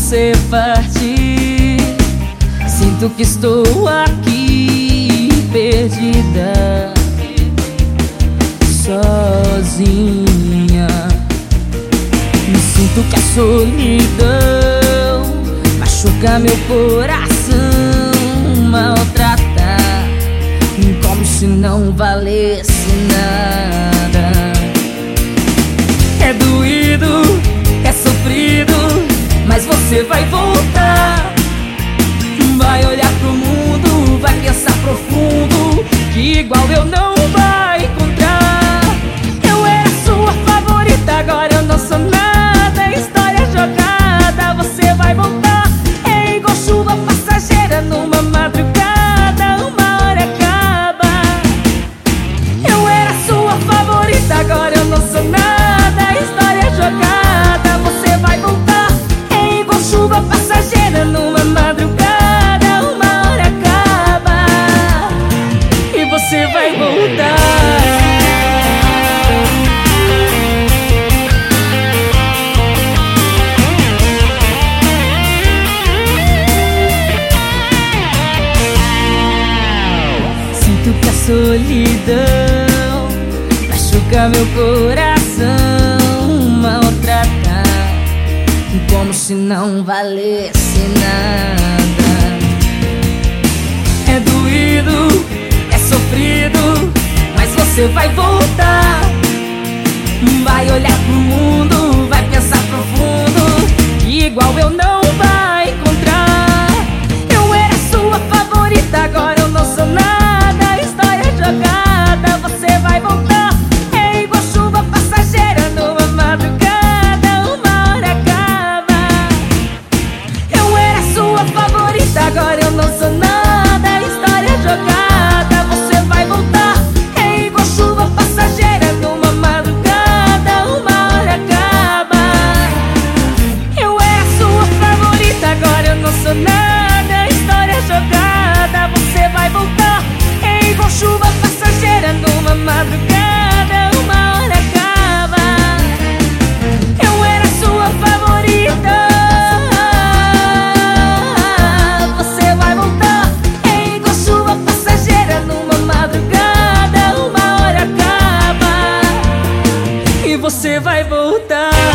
você partir, sinto que estou aqui perdida, sozinha. Me sinto que a solidão machuca meu coração, maltrata, como se não valesse nada. solidão. Machuca meu coração maltratar como se não valesse nada. É doído é sofrido mas você vai voltar. uma madrugada, uma hora acaba. Eu era sua favorita. Você vai voltar em igual sua passageira numa madrugada, uma hora acaba. E você vai voltar.